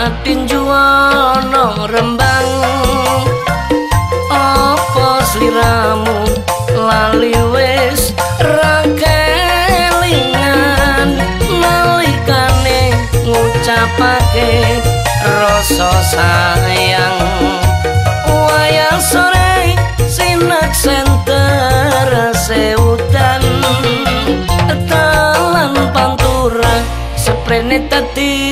patinju ana rembang. Apa sliramu? Lali wis rakelingan nalikane ngucapake rasa sayang. Wayang sore sinak senter seudan. Talan pantura seprene tadi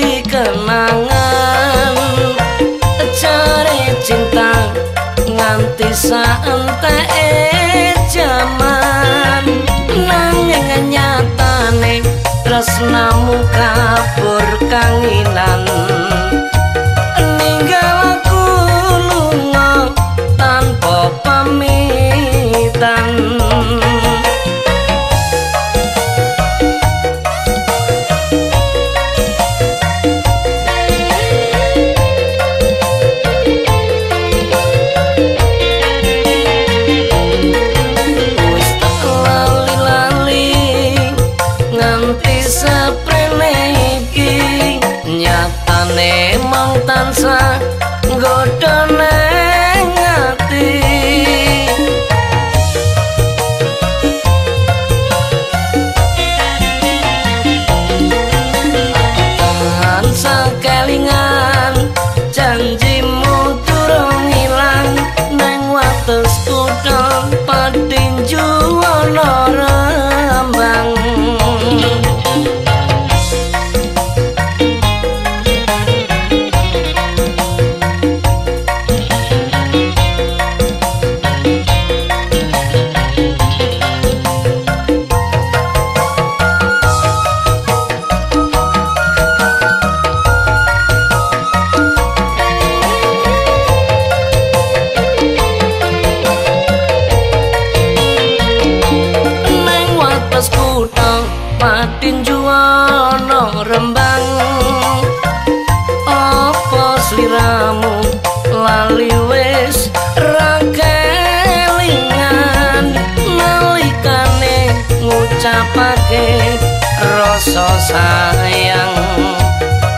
nganti saente jaman nanging nyatane tresnamu kabur kanginan tansah ngucapake rasa sayang.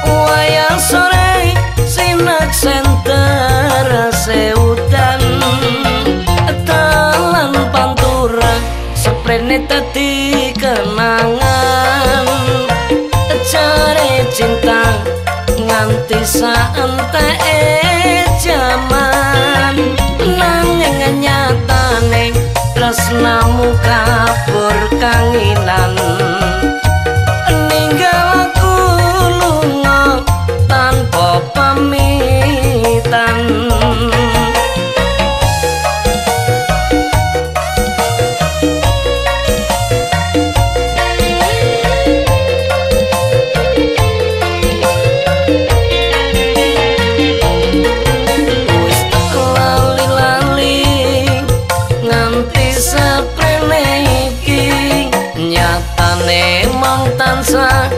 Wayang sore sinak senter seudan. Talan pantura seprene tadi kenangan. Cari cinta nganti saente tresnamu kabur kanginan tansah